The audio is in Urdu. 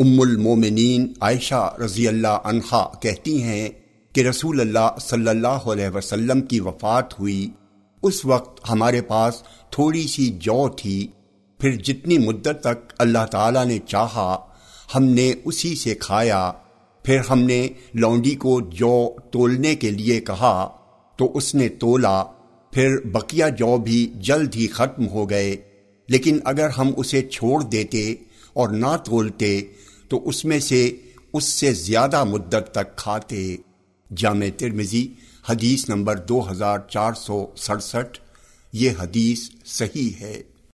ام المومنین عائشہ رضی اللہ عنہا کہتی ہیں کہ رسول اللہ صلی اللہ علیہ وسلم کی وفات ہوئی۔ اس وقت ہمارے پاس تھوڑی سی جو تھی۔ پھر جتنی مدت تک اللہ تعالیٰ نے چاہا، ہم نے اسی سے کھایا۔ پھر ہم نے لونڈی کو جو تولنے کے لیے کہا، تو اس نے تولا۔ پھر بقیہ جو بھی جلد ہی ختم ہو گئے۔ لیکن اگر ہم اسے چھوڑ دیتے اور نہ تولتے تو اس میں سے اس سے زیادہ مدت تک کھاتے۔ جامع ترمزی حدیث نمبر دو ہزار چار سو سڑسٹھ، یہ حدیث صحیح ہے۔